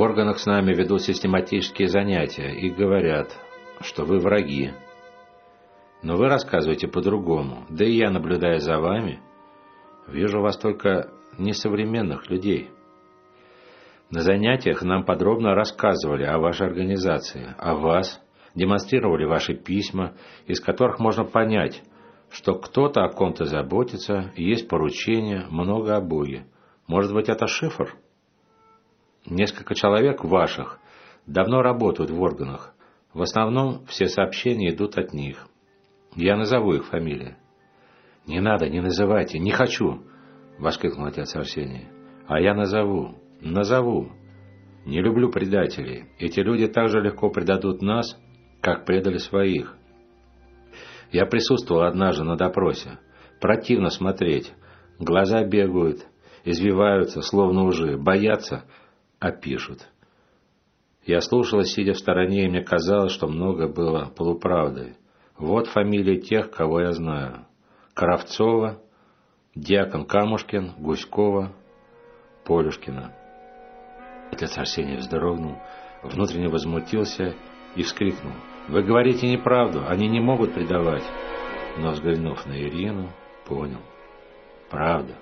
Органах с нами ведут систематические занятия и говорят, что вы враги. Но вы рассказываете по-другому, да и я, наблюдая за вами, вижу вас только несовременных людей. На занятиях нам подробно рассказывали о вашей организации, о вас, демонстрировали ваши письма, из которых можно понять, что кто-то о ком-то заботится, есть поручения, много о. Может быть, это шифр? Несколько человек ваших давно работают в органах. В основном все сообщения идут от них. Я назову их фамилии. «Не надо, не называйте, не хочу!» — воскликнул отец Арсений. «А я назову, назову. Не люблю предателей. Эти люди так же легко предадут нас, как предали своих. Я присутствовал однажды на допросе. Противно смотреть. Глаза бегают, извиваются, словно уже, боятся, а пишут. Я слушала, сидя в стороне, и мне казалось, что много было полуправды. Вот фамилии тех, кого я знаю. Кравцова, Дьякон Камушкин, Гуськова, Полюшкина. Отец Арсений вздрогнул, внутренне возмутился и вскрикнул. «Вы говорите неправду, они не могут предавать!» Но, взглянув на Ирину, понял. «Правда!»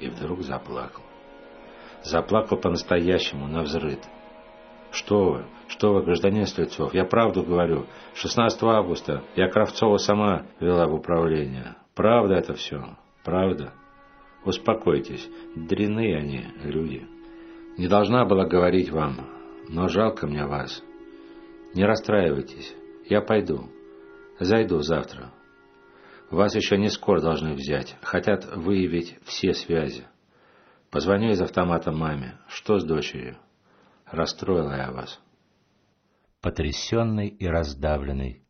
И вдруг заплакал. Заплакал по-настоящему, на взрыд. «Что вы? Что вы, гражданин Стрельцов? Я правду говорю. 16 августа я Кравцова сама вела в управление. Правда это все? Правда? Успокойтесь. Дряные они, люди. Не должна была говорить вам, но жалко мне вас. Не расстраивайтесь. Я пойду. Зайду завтра. Вас еще не скоро должны взять. Хотят выявить все связи. Позвоню из автомата маме. Что с дочерью? Расстроила я вас. Потрясенный и раздавленный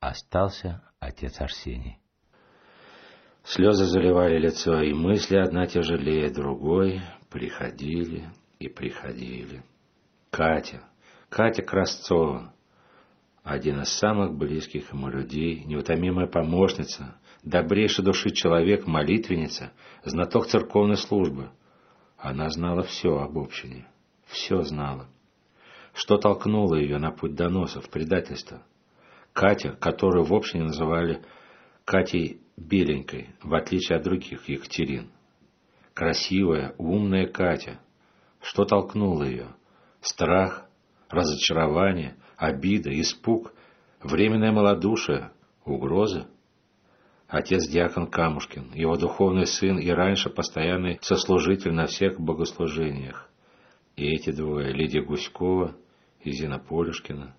остался отец Арсений. Слезы заливали лицо, и мысли одна тяжелее другой приходили и приходили. Катя, Катя Красцова, один из самых близких ему людей, неутомимая помощница, добрейшей души человек, молитвенница, знаток церковной службы. Она знала все об общине, все знала. Что толкнуло ее на путь доносов, предательства? Катя, которую в общине называли Катей Беленькой, в отличие от других Екатерин. Красивая, умная Катя. Что толкнуло ее? Страх, разочарование, обида, испуг, временное малодушие, угрозы? Отец Диакон Камушкин, его духовный сын и раньше постоянный сослужитель на всех богослужениях. И эти двое, Лидия Гуськова и Зина Полюшкина,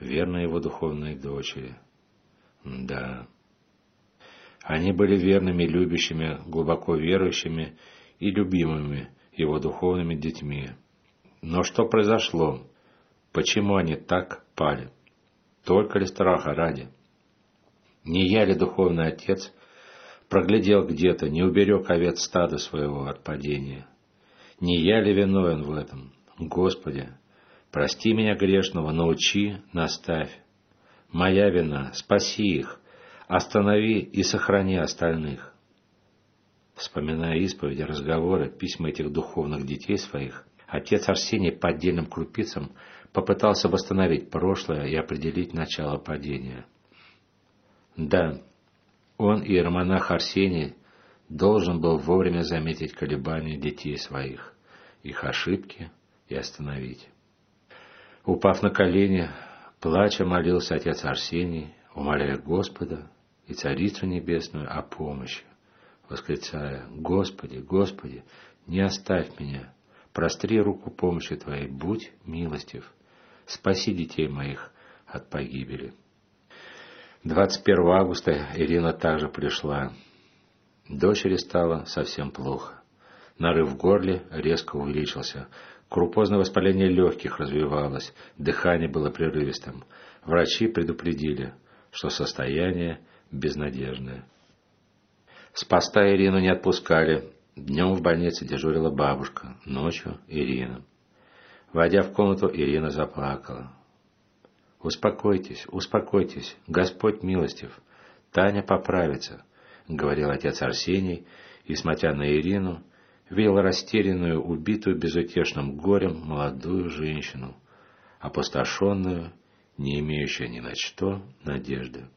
верные его духовные дочери. Да. Они были верными, любящими, глубоко верующими и любимыми его духовными детьми. Но что произошло? Почему они так пали? Только ли страха ради? Не я ли духовный отец проглядел где-то, не уберег овец стада своего от падения? Не я ли виновен в этом? Господи, прости меня грешного, научи, наставь. Моя вина, спаси их, останови и сохрани остальных. Вспоминая исповеди, разговоры, письма этих духовных детей своих, отец Арсений по отдельным крупицам попытался восстановить прошлое и определить начало падения. Да, он, иеромонах Арсений, должен был вовремя заметить колебания детей своих, их ошибки и остановить. Упав на колени, плача молился отец Арсений, умоляя Господа и Царицу Небесную о помощи, восклицая «Господи, Господи, не оставь меня, простри руку помощи Твоей, будь милостив, спаси детей моих от погибели». 21 августа Ирина также пришла. Дочери стало совсем плохо. Нарыв в горле резко увеличился. Крупозное воспаление легких развивалось, дыхание было прерывистым. Врачи предупредили, что состояние безнадежное. С поста Ирину не отпускали. Днем в больнице дежурила бабушка, ночью Ирина. Войдя в комнату, Ирина заплакала. «Успокойтесь, успокойтесь, Господь милостив, Таня поправится», — говорил отец Арсений, и, смотря на Ирину, видел растерянную, убитую безутешным горем молодую женщину, опустошенную, не имеющую ни на что надежды.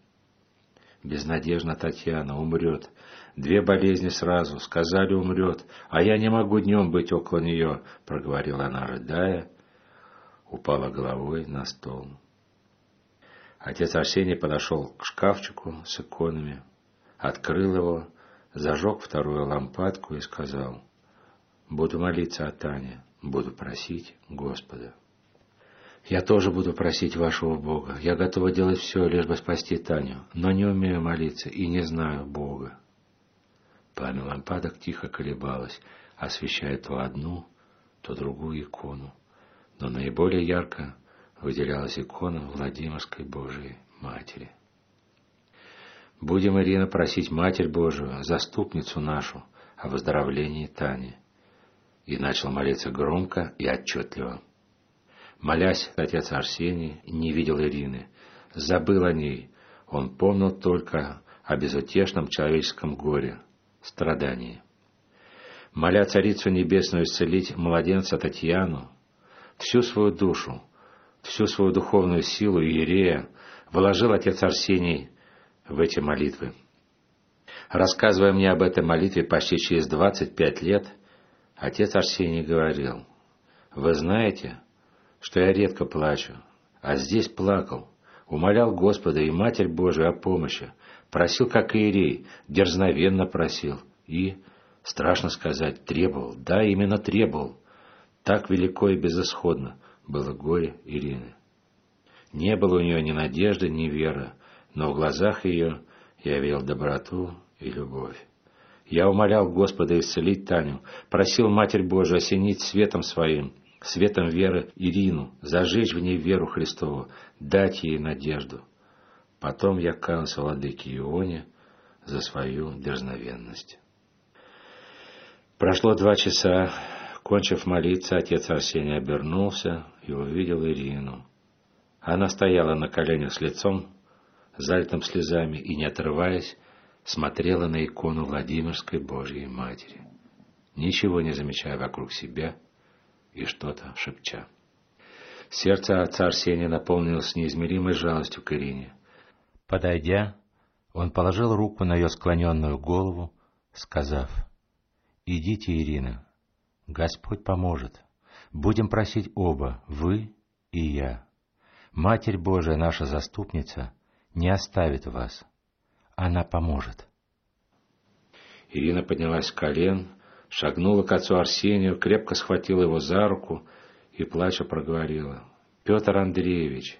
Безнадежно Татьяна умрет. Две болезни сразу, сказали умрет, а я не могу днем быть около нее, проговорила она, рыдая, упала головой на стол. Отец Арсений подошел к шкафчику с иконами, открыл его, зажег вторую лампадку и сказал, «Буду молиться о Тане, буду просить Господа». «Я тоже буду просить вашего Бога. Я готова делать все, лишь бы спасти Таню, но не умею молиться и не знаю Бога». Пламя лампадок тихо колебалось, освещая то одну, то другую икону, но наиболее ярко выделялась икона Владимирской Божией Матери. Будем, Ирина, просить Матерь Божию, заступницу нашу, о выздоровлении Тани. И начал молиться громко и отчетливо. Молясь, отец Арсений не видел Ирины, забыл о ней, он помнил только о безутешном человеческом горе, страдании. Моля Царицу Небесную исцелить младенца Татьяну, всю свою душу, всю свою духовную силу Иерея вложил отец Арсений в эти молитвы. Рассказывая мне об этой молитве почти через 25 лет, отец Арсений говорил, «Вы знаете, что я редко плачу, а здесь плакал, умолял Господа и Матерь Божию о помощи, просил как Иерей, дерзновенно просил и, страшно сказать, требовал, да, именно требовал. Так велико и безысходно было горе Ирины. Не было у нее ни надежды, ни веры, но в глазах ее я видел доброту и любовь. Я умолял Господа исцелить Таню, просил Матерь Божию осенить светом своим, светом веры Ирину, зажечь в ней веру Христову, дать ей надежду. Потом я каялся владыке Ионе за свою дерзновенность. Прошло два часа. Кончив молиться, отец Арсений обернулся и увидел Ирину. Она стояла на коленях с лицом, залитым слезами, и, не отрываясь, смотрела на икону Владимирской Божьей Матери, ничего не замечая вокруг себя и что-то шепча. Сердце отца Арсения наполнилось неизмеримой жалостью к Ирине. Подойдя, он положил руку на ее склоненную голову, сказав, «Идите, Ирина, Господь поможет. Будем просить оба, вы и я. Матерь Божия, наша заступница, не оставит вас. Она поможет. Ирина поднялась с колен, шагнула к отцу Арсению, крепко схватила его за руку и, плача, проговорила. «Петр Андреевич,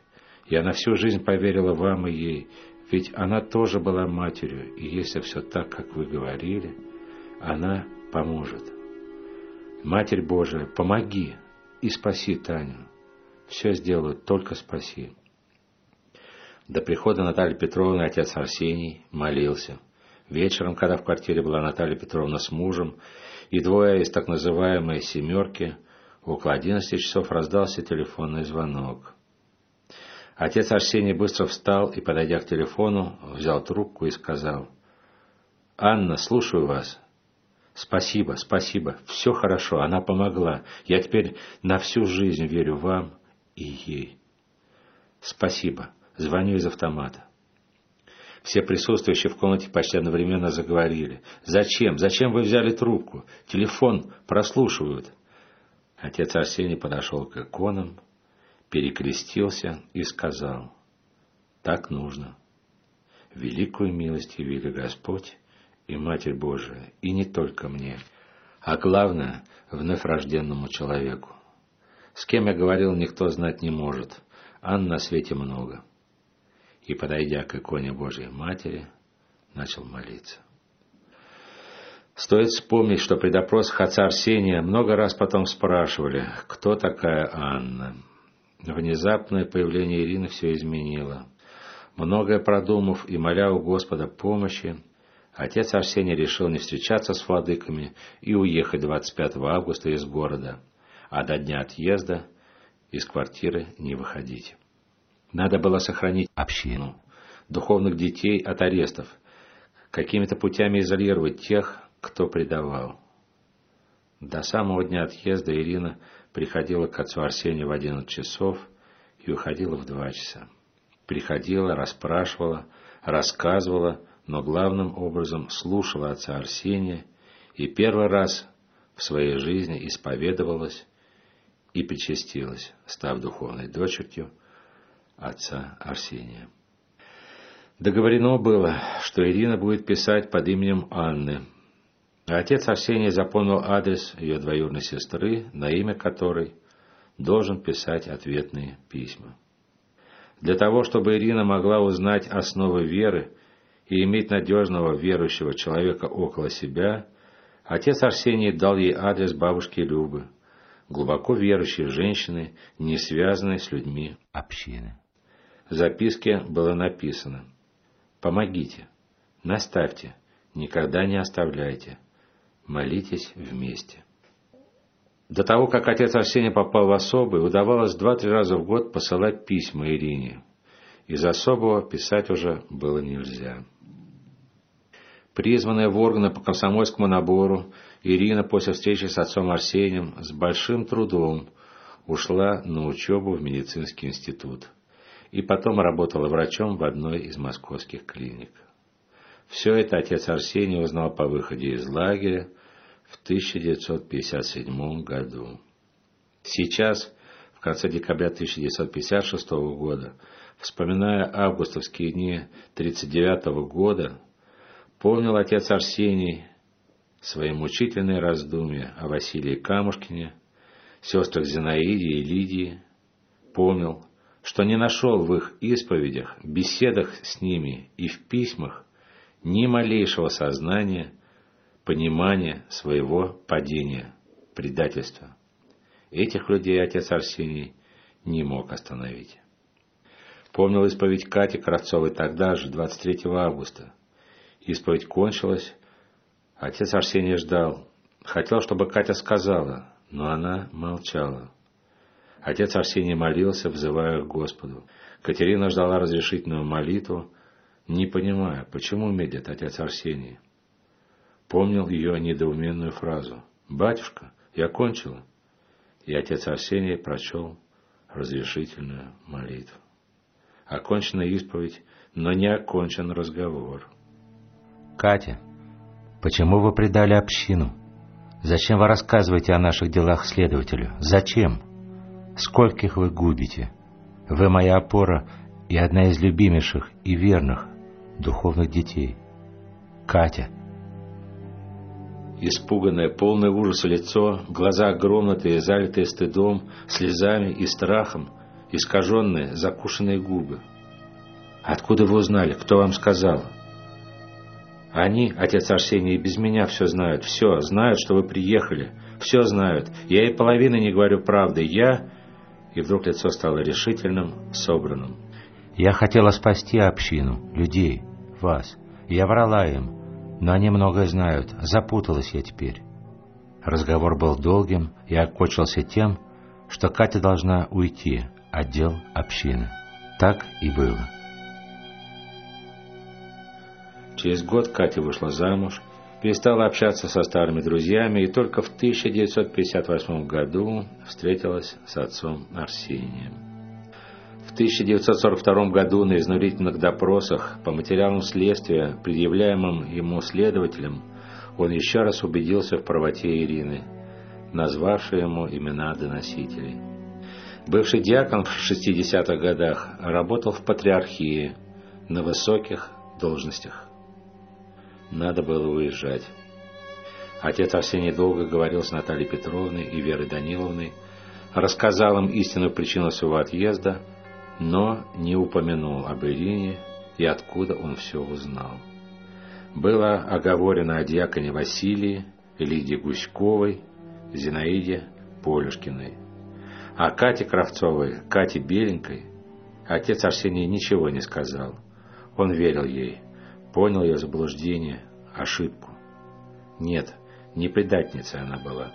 я на всю жизнь поверила вам и ей, ведь она тоже была матерью, и если все так, как вы говорили, она поможет. Матерь Божия, помоги и спаси Таню. Все сделаю, только спаси. До прихода Натальи Петровны отец Арсений молился. Вечером, когда в квартире была Наталья Петровна с мужем, и двое из так называемой «семерки», около одиннадцати часов раздался телефонный звонок. Отец Арсений быстро встал и, подойдя к телефону, взял трубку и сказал, «Анна, слушаю вас». «Спасибо, спасибо, все хорошо, она помогла. Я теперь на всю жизнь верю вам и ей». «Спасибо». Звоню из автомата. Все присутствующие в комнате почти одновременно заговорили. «Зачем? Зачем вы взяли трубку? Телефон прослушивают». Отец Арсений подошел к иконам, перекрестился и сказал, «Так нужно. Великую милость явили Господь и Матерь Божия, и не только мне, а главное, вновь рожденному человеку. С кем я говорил, никто знать не может, ан на свете много» и, подойдя к иконе Божьей Матери, начал молиться. Стоит вспомнить, что при допросах отца Арсения много раз потом спрашивали, кто такая Анна. Внезапное появление Ирины все изменило. Многое продумав и моля у Господа помощи, отец Арсений решил не встречаться с владыками и уехать 25 августа из города, а до дня отъезда из квартиры не выходить. Надо было сохранить общину, духовных детей от арестов, какими-то путями изолировать тех, кто предавал. До самого дня отъезда Ирина приходила к отцу Арсению в одиннадцать часов и уходила в два часа. Приходила, расспрашивала, рассказывала, но главным образом слушала отца Арсения и первый раз в своей жизни исповедовалась и причастилась, став духовной дочерью отца Арсения. Договорено было, что Ирина будет писать под именем Анны, отец Арсений запомнил адрес ее двоюродной сестры, на имя которой должен писать ответные письма. Для того, чтобы Ирина могла узнать основы веры и иметь надежного верующего человека около себя, отец Арсений дал ей адрес бабушки Любы, глубоко верующей женщины, не связанной с людьми общины. В записке было написано «Помогите, наставьте, никогда не оставляйте, молитесь вместе». До того, как отец Арсений попал в особый, удавалось два-три раза в год посылать письма Ирине. Из особого писать уже было нельзя. Призванная в органы по комсомольскому набору, Ирина после встречи с отцом Арсением с большим трудом ушла на учебу в медицинский институт и потом работала врачом в одной из московских клиник. Все это отец Арсений узнал по выходе из лагеря в 1957 году. Сейчас, в конце декабря 1956 года, вспоминая августовские дни 1939 года, помнил отец Арсений свои мучительные раздумья о Василии Камушкине, сестрах Зинаиде и Лидии, помнил, что не нашел в их исповедях, беседах с ними и в письмах ни малейшего сознания понимание своего падения, предательства. Этих людей отец Арсений не мог остановить. Помнил исповедь Кати Кравцовой тогда же, 23 августа. Исповедь кончилась, отец Арсений ждал. Хотел, чтобы Катя сказала, но она молчала. Отец Арсений молился, взывая к Господу. Катерина ждала разрешительную молитву, не понимая, почему медит отец Арсений помнил ее недоуменную фразу «Батюшка, я кончила». И отец Арсений прочел разрешительную молитву. Окончена исповедь, но не окончен разговор. «Катя, почему вы предали общину? Зачем вы рассказываете о наших делах следователю? Зачем? Скольких вы губите? Вы моя опора и одна из любимейших и верных духовных детей. Катя, Испуганное, полное ужаса лицо, глаза огромные, залитые стыдом, слезами и страхом, искаженные, закушенные губы. «Откуда вы узнали? Кто вам сказал?» «Они, отец Арсений, без меня все знают. Все, знают, что вы приехали. Все знают. Я и половины не говорю правды. Я...» И вдруг лицо стало решительным, собранным. «Я хотела спасти общину, людей, вас. Я врала им но они многое знают. Запуталась я теперь. Разговор был долгим и окончился тем, что Катя должна уйти, отдел общины. Так и было. Через год Катя вышла замуж, перестала общаться со старыми друзьями и только в 1958 году встретилась с отцом Арсением. В 1942 году на изнурительных допросах по материалам следствия, предъявляемым ему следователем, он еще раз убедился в правоте Ирины, назвавшей ему имена доносителей. Бывший диакон в 60-х годах работал в патриархии на высоких должностях. Надо было уезжать. Отец Арсений долго говорил с Натальей Петровной и Верой Даниловной, рассказал им истинную причину своего отъезда – но не упомянул об Ирине и откуда он все узнал. Было оговорено о диаконе Василии, Лидии Гуськовой, Зинаиде Полюшкиной. О Кате Кравцовой, Кате Беленькой отец Арсений ничего не сказал. Он верил ей, понял ее заблуждение, ошибку. Нет, не предательницей она была.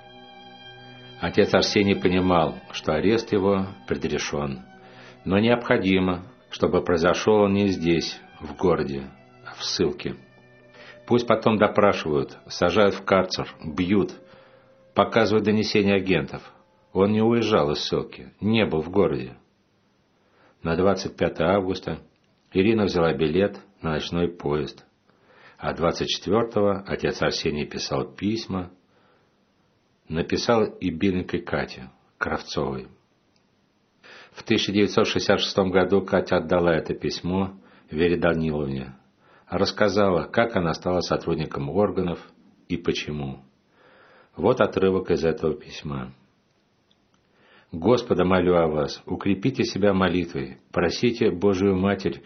Отец Арсений понимал, что арест его предрешен, но необходимо, чтобы произошел он не здесь, в городе, а в ссылке. Пусть потом допрашивают, сажают в карцер, бьют. показывают донесения агентов. Он не уезжал из ссылки, не был в городе. На 25 августа Ирина взяла билет на ночной поезд, а 24-го отец Арсений писал письма, написал и биленькой Кате Кравцовой. В 1966 году Катя отдала это письмо Вере Даниловне, рассказала, как она стала сотрудником органов и почему. Вот отрывок из этого письма. «Господа, молю о вас, укрепите себя молитвой, просите Божию Матерь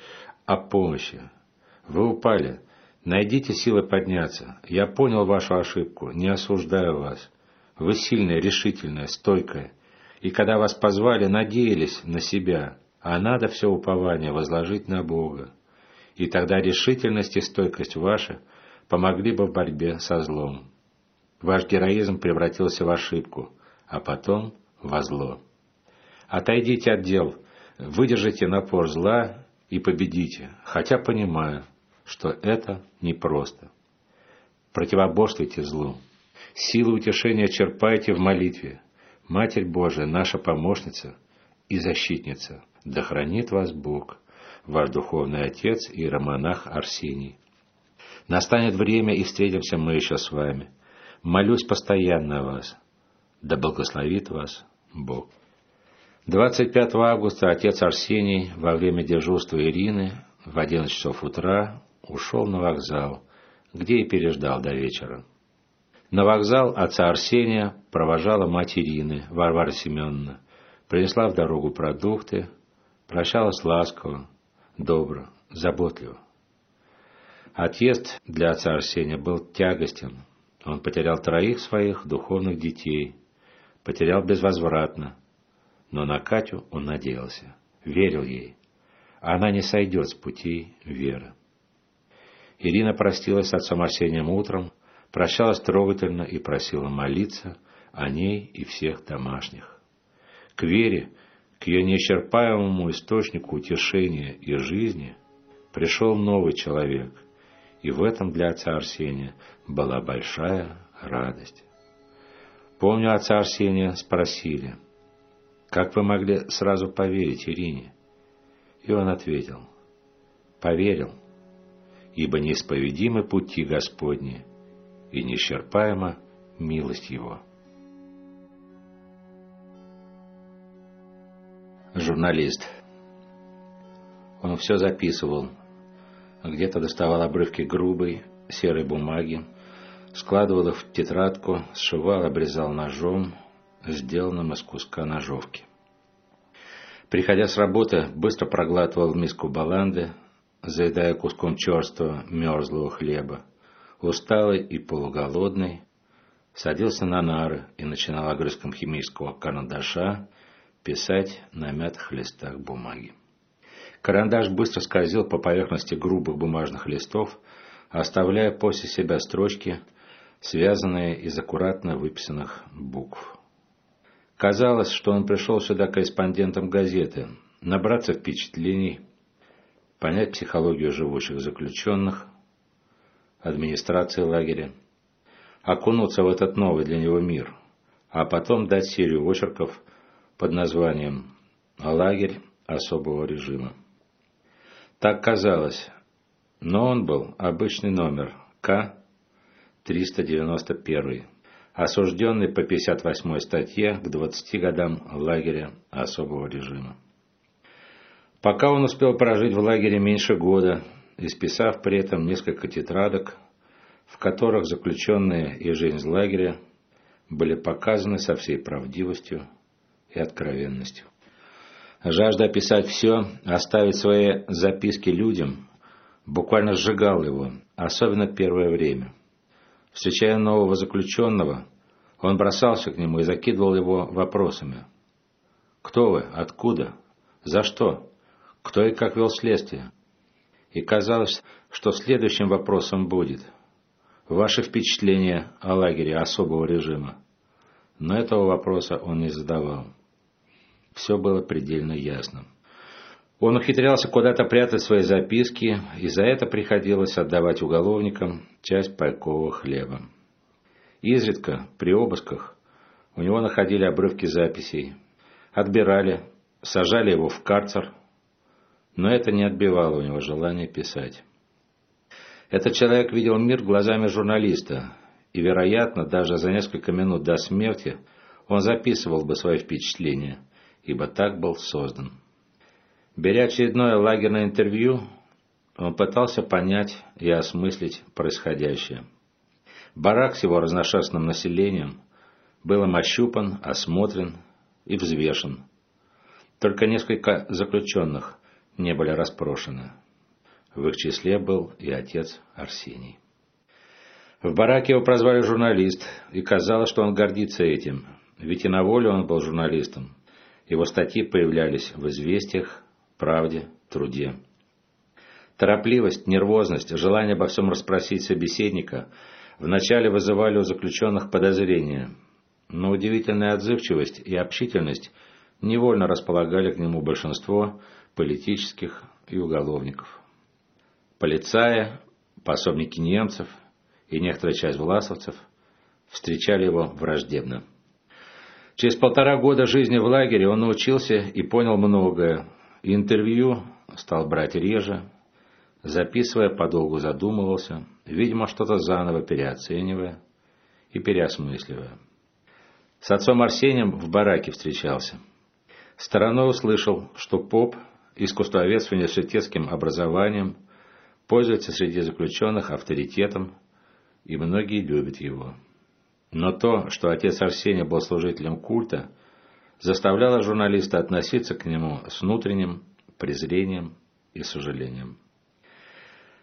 о помощи. Вы упали, найдите силы подняться. Я понял вашу ошибку, не осуждаю вас. Вы сильная, решительная, стойкая. И когда вас позвали, надеялись на себя, а надо все упование возложить на Бога. И тогда решительность и стойкость ваша помогли бы в борьбе со злом. Ваш героизм превратился в ошибку, а потом во зло. Отойдите от дел, выдержите напор зла и победите, хотя понимаю, что это непросто. Противоборствуйте злу. Силу утешения черпайте в молитве. Матерь Божия, наша помощница и защитница, да хранит вас Бог, ваш духовный отец и романах Арсений. Настанет время, и встретимся мы еще с вами. Молюсь постоянно о вас. Да благословит вас Бог. 25 августа отец Арсений во время дежурства Ирины в 11 часов утра ушел на вокзал, где и переждал до вечера. На вокзал отца Арсения провожала мать Ирины, Варвара Семеновна, принесла в дорогу продукты, прощалась ласково, добро, заботливо. Отъезд для отца Арсения был тягостен. Он потерял троих своих духовных детей, потерял безвозвратно, но на Катю он надеялся, верил ей. Она не сойдет с пути веры. Ирина простилась с отцом Арсением утром, прощалась трогательно и просила молиться о ней и всех домашних. К вере, к ее неисчерпаемому источнику утешения и жизни пришел новый человек, и в этом для отца Арсения была большая радость. Помню, отца Арсения спросили, «Как вы могли сразу поверить Ирине?» И он ответил, «Поверил, ибо неисповедимы пути Господни, и неисчерпаема милость Его. Журналист. Он все записывал. Где-то доставал обрывки грубой, серой бумаги, складывал их в тетрадку, сшивал, обрезал ножом, сделанным из куска ножовки. Приходя с работы, быстро проглатывал миску баланды, заедая куском черства мерзлого хлеба, усталый и полуголодный, садился на нары и начинал огрызком химического карандаша писать на мятых листах бумаги. Карандаш быстро скользил по поверхности грубых бумажных листов, оставляя после себя строчки, связанные из аккуратно выписанных букв. Казалось, что он пришел сюда корреспондентом газеты, набраться впечатлений, понять психологию живущих заключенных, администрации лагеря, окунуться в этот новый для него мир, а потом дать серию очерков под названием «Лагерь особого режима». Так казалось, но он был обычный номер К-391, осужденный по 58 статье к 20 годам лагеря особого режима. Пока он успел прожить в лагере меньше года, исписав при этом несколько тетрадок, в которых заключенные и жизнь лагеря были показаны со всей правдивостью и откровенностью. Жажда описать все, оставить свои записки людям, буквально сжигал его, особенно первое время. Встречая нового заключенного, он бросался к нему и закидывал его вопросами. «Кто вы? Откуда? За что? Кто и как вел следствие?» И казалось, что следующим вопросом будет «Ваши впечатления о лагере особого режима?» Но этого вопроса он не задавал. Все было предельно ясным. Он ухитрялся куда-то прятать свои записки, и за это приходилось отдавать уголовникам часть пайкового хлеба. Изредка, при обысках, У него находили обрывки записей. Отбирали, сажали его в карцер, но это не отбивало у него желания писать. Этот человек видел мир глазами журналиста, и, вероятно, даже за несколько минут до смерти он записывал бы свои впечатления, ибо так был создан. Беря очередное лагерное интервью, он пытался понять и осмыслить происходящее. Барак с его разношерстным населением был им ощупан, осмотрен и взвешен. Только несколько заключенных не были распрошены. В их числе был и отец Арсений. В бараке его прозвали журналист, и казалось, что он гордится этим, ведь и на воле он был журналистом. Его статьи появлялись в «Известиях», «Правде», «Труде». Торопливость, нервозность, желание обо всем расспросить собеседника вначале вызывали у заключенных подозрения, но удивительная отзывчивость и общительность невольно располагали к нему большинство политических и уголовников. Полицаи, пособники немцев и некоторая часть власовцев встречали его враждебно. Через полтора года жизни в лагере он научился и понял многое. Интервью стал брать реже, записывая, подолгу задумывался, видимо, что-то заново переоценивая и переосмысливая. С отцом Арсением в бараке встречался. Стороной услышал, что поп, искусствовед с университетским образованием – пользуется среди заключенных авторитетом, и многие любят его. Но то, что отец Арсений был служителем культа, заставляло журналиста относиться к нему с внутренним презрением и сожалением.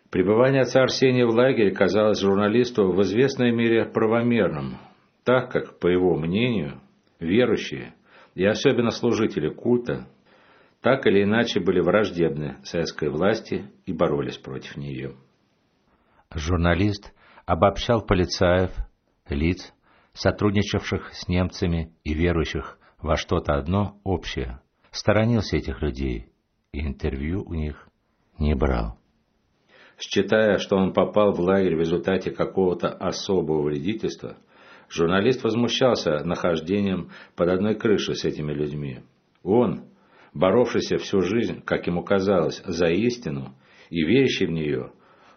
Пребывание отца Арсения в лагере казалось журналисту в известной мере правомерным, так как, по его мнению, верующие и особенно служители культа так или иначе были враждебны советской власти и боролись против нее. Журналист обобщал полицаев, лиц, сотрудничавших с немцами и верующих во что-то одно общее, сторонился этих людей и интервью у них не брал. Считая, что он попал в лагерь в результате какого-то особого вредительства, журналист возмущался нахождением под одной крышей с этими людьми. Он, боровшийся всю жизнь, как ему казалось, за истину и верящий в нее,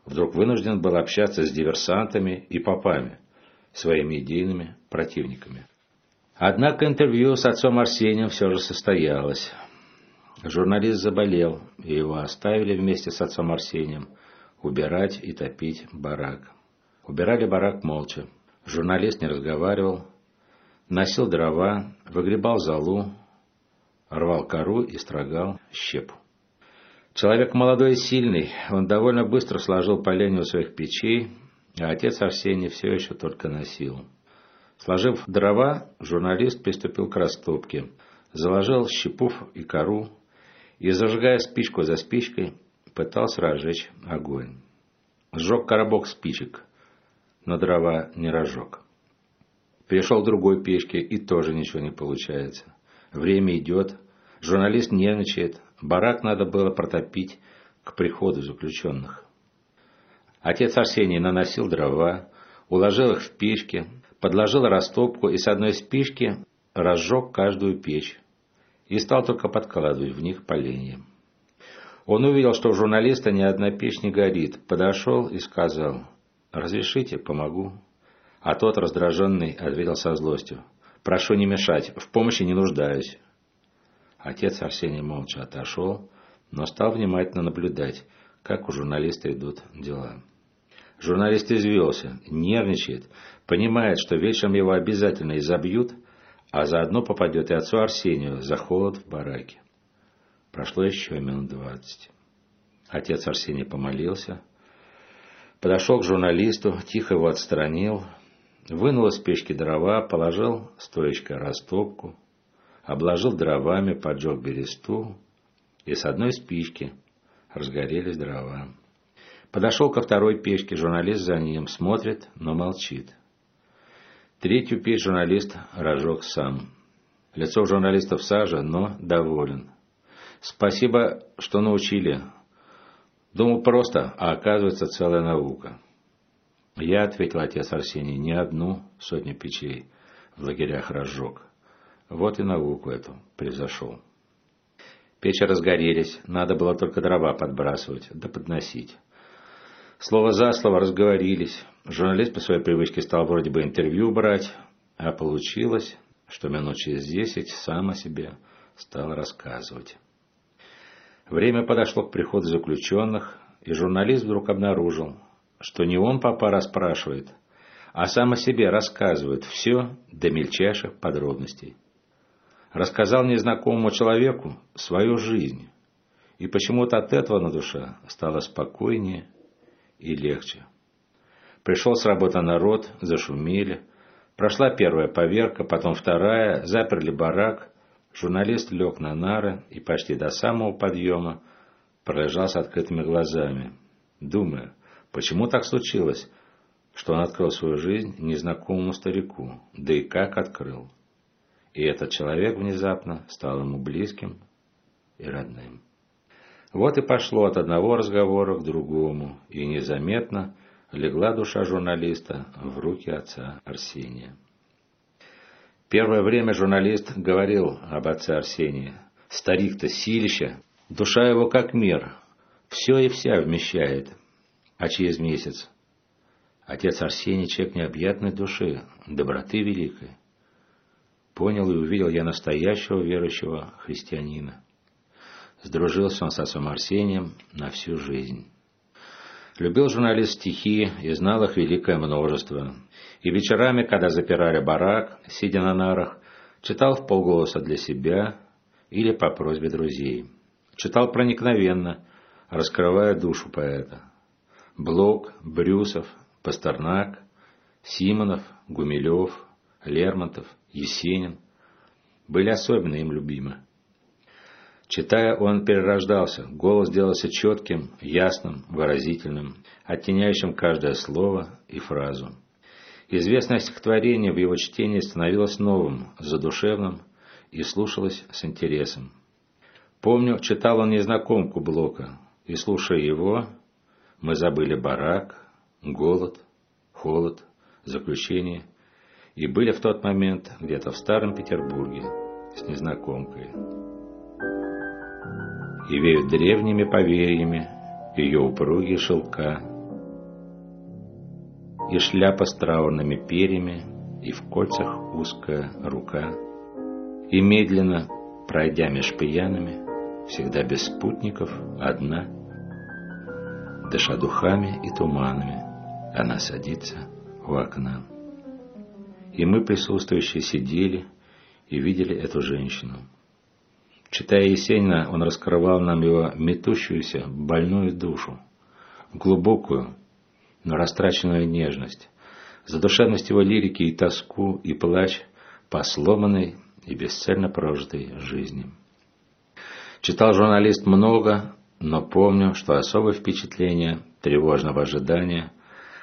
вдруг вынужден был общаться с диверсантами и попами, своими идейными противниками. Однако интервью с отцом Арсением все же состоялось. Журналист заболел, и его оставили вместе с отцом Арсением убирать и топить барак. Убирали барак молча. Журналист не разговаривал, носил дрова, выгребал залу, рвал кору и строгал щепу. Человек молодой и сильный, он довольно быстро сложил поленья у своих печей, а отец Арсений все еще только носил. Сложив дрова, журналист приступил к растопке, заложил щепу и кору и, зажигая спичку за спичкой, пытался разжечь огонь. Сжег коробок спичек, но дрова не разжег. Перешел к другой печке, и тоже ничего не получается. Время идет, журналист нервничает, барак надо было протопить к приходу заключенных. Отец Арсений наносил дрова, уложил их в печки, подложил растопку и с одной спички разжег каждую печь и стал только подкладывать в них поленья. Он увидел, что у журналиста ни одна печь не горит, подошел и сказал «Разрешите, помогу». А тот, раздраженный, ответил со злостью Прошу не мешать, в помощи не нуждаюсь. Отец Арсений молча отошел, но стал внимательно наблюдать, как у журналиста идут дела. Журналист извелся, нервничает, понимает, что вечером его обязательно изобьют, а заодно попадет и отцу Арсению за холод в бараке. Прошло еще минут двадцать. Отец Арсений помолился, подошел к журналисту, тихо его отстранил, Вынул из печки дрова, положил стоечкой растопку, обложил дровами, поджег бересту, и с одной спички разгорелись дрова. Подошел ко второй печке, журналист за ним, смотрит, но молчит. Третью печь журналист разжег сам. Лицо журналиста в саже, но доволен. Спасибо, что научили. Думал просто, а оказывается целая наука. Я, ответил отец Арсений, не одну сотню печей. в лагерях разжег. Вот и науку эту превзошел. Печи разгорелись, надо было только дрова подбрасывать, да подносить. Слово за слово разговорились. Журналист по своей привычке стал вроде бы интервью брать, а получилось, что минут через десять сам о себе стал рассказывать. Время подошло к приходу заключенных, и журналист вдруг обнаружил, что не он папа расспрашивает, а сам о себе рассказывает все до мельчайших подробностей. Рассказал незнакомому человеку свою жизнь, и почему-то от этого на душе стало спокойнее и легче. Пришел с работы народ, зашумели. Прошла первая поверка, потом вторая, заперли барак. Журналист лег на нары и почти до самого подъема пролежал с открытыми глазами, думая, почему так случилось, что он открыл свою жизнь незнакомому старику, да и как открыл. И этот человек внезапно стал ему близким и родным. Вот и пошло от одного разговора к другому, и незаметно легла душа журналиста в руки отца Арсения. Первое время журналист говорил об отце Арсении. Старик-то силища, душа его как мир, все и вся вмещает. А через месяц отец Арсений человек необъятной души, доброты великой. Понял и увидел я настоящего верующего христианина. Сдружился он с отцом Арсением на всю жизнь. Любил журналист стихи и знал их великое множество. И вечерами, когда запирали барак, сидя на нарах, читал в полголоса для себя или по просьбе друзей. Читал проникновенно, раскрывая душу поэта. Блок, Брюсов, Пастернак, Симонов, Гумилев, Лермонтов, Есенин были особенно им любимы. Читая, он перерождался, голос делался четким, ясным, выразительным, оттеняющим каждое слово и фразу. Известное стихотворение в его чтении становилось новым, задушевным и слушалось с интересом. Помню, читал он незнакомку Блока, и, слушая его, мы забыли барак, голод, холод, заключение, и были в тот момент где-то в старом Петербурге с незнакомкой. И веют древними поверьями ее упругие шелка, и шляпа с траурными перьями, и в кольцах узкая рука, и медленно, пройдя меж пьяными, всегда без спутников, одна, дыша духами и туманами, она садится у окна. И мы, присутствующие, сидели и видели эту женщину – Читая Есенина, он раскрывал нам его метущуюся, больную душу, глубокую, но растраченную нежность, задушевность его лирики и тоску, и плач по сломанной и бесцельно прожитой жизни. Читал журналист много, но помню, что особое впечатление тревожного ожидания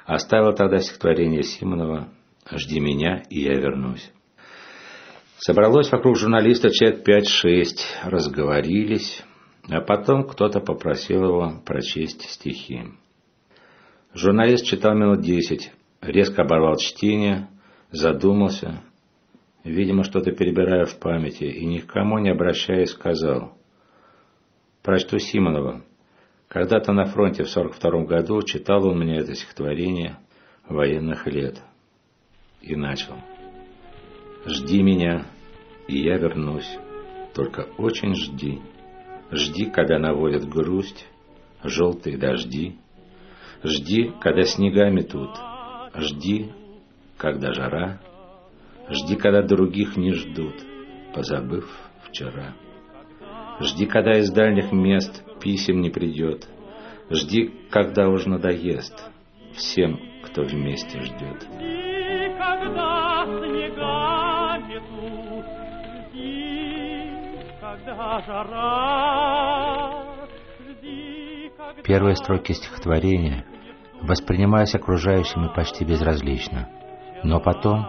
оставил тогда стихотворение Симонова «Жди меня, и я вернусь». Собралось вокруг журналиста человек пять-шесть, разговорились, а потом кто-то попросил его прочесть стихи. Журналист читал минут десять, резко оборвал чтение, задумался, видимо, что-то перебирая в памяти, и ни к кому не обращаясь сказал. «Прочту Симонова. Когда-то на фронте в сорок втором году читал он мне это стихотворение военных лет». И начал. Жди меня, и я вернусь. Только очень жди. Жди, когда наводят грусть, желтые дожди. Жди, когда снега метут. Жди, когда жара. Жди, когда других не ждут, позабыв вчера. Жди, когда из дальних мест писем не придет. Жди, когда уж надоест всем, кто вместе ждет. Жди, когда снега Первые строки стихотворения воспринимались окружающими почти безразлично, но потом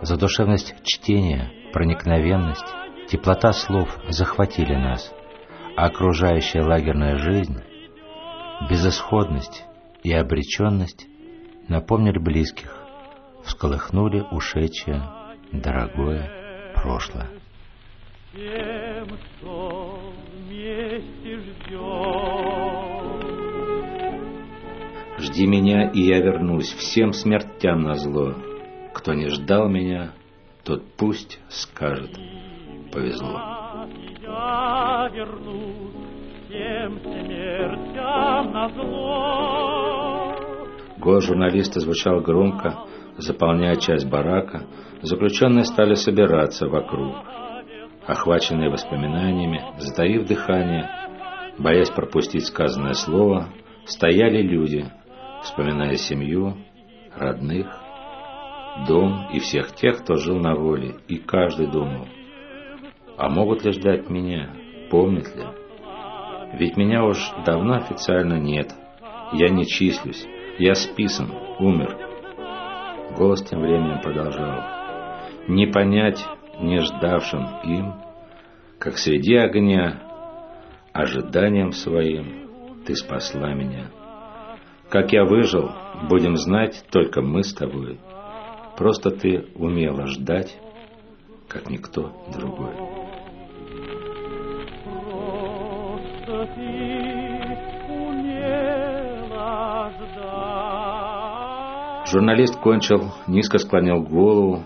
задушевность чтения, проникновенность, теплота слов захватили нас, а окружающая лагерная жизнь, безысходность и обреченность напомнили близких, всколыхнули ушедшее дорогое прошлое. Тем, кто вместе ждет. Жди меня, и я вернусь всем смертям на зло. Кто не ждал меня, тот пусть скажет повезло. Я вернусь всем смертям на зло. Голос журналиста звучал громко, заполняя часть барака. Заключенные стали собираться вокруг. Охваченные воспоминаниями, затаив дыхание, боясь пропустить сказанное слово, стояли люди, вспоминая семью, родных, дом и всех тех, кто жил на воле, и каждый думал, а могут ли ждать меня, помнят ли? Ведь меня уж давно официально нет, я не числюсь, я списан, умер. Голос тем временем продолжал. Не понять не ждавшим им, как среди огня, ожиданием своим ты спасла меня. Как я выжил, будем знать только мы с тобой. Просто ты умела ждать, как никто другой. Журналист кончил, низко склонил голову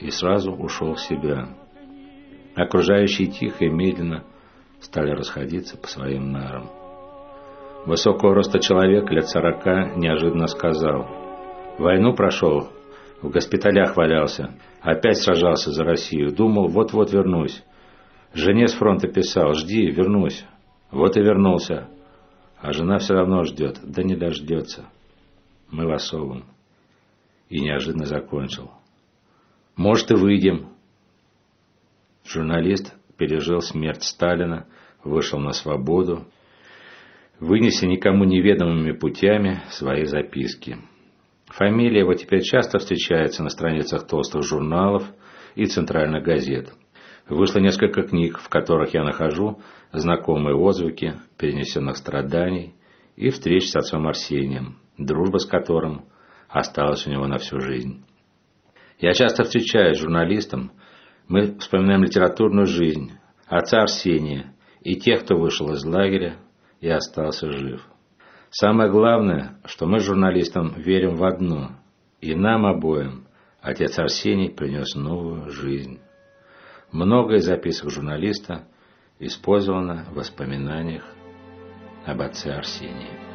и сразу ушел в себя. Окружающие тихо и медленно стали расходиться по своим нарам. Высокого роста человек лет сорока неожиданно сказал. Войну прошел, в госпиталях валялся, опять сражался за Россию, думал, вот-вот вернусь. Жене с фронта писал, жди, вернусь. Вот и вернулся. А жена все равно ждет, да не дождется. Мы в особом. И неожиданно закончил. Может и выйдем. Журналист пережил смерть Сталина, вышел на свободу, вынеся никому неведомыми путями свои записки. Фамилия его теперь часто встречается на страницах толстых журналов и центральных газет. Вышло несколько книг, в которых я нахожу знакомые отзвуки перенесенных страданий и встреч с отцом Арсением, дружба с которым осталась у него на всю жизнь. Я часто встречаюсь с журналистом, мы вспоминаем литературную жизнь, отца Арсения и тех, кто вышел из лагеря и остался жив. Самое главное, что мы журналистам верим в одно, и нам обоим отец Арсений принес новую жизнь. Много из записок журналиста использовано в воспоминаниях об отце Арсении.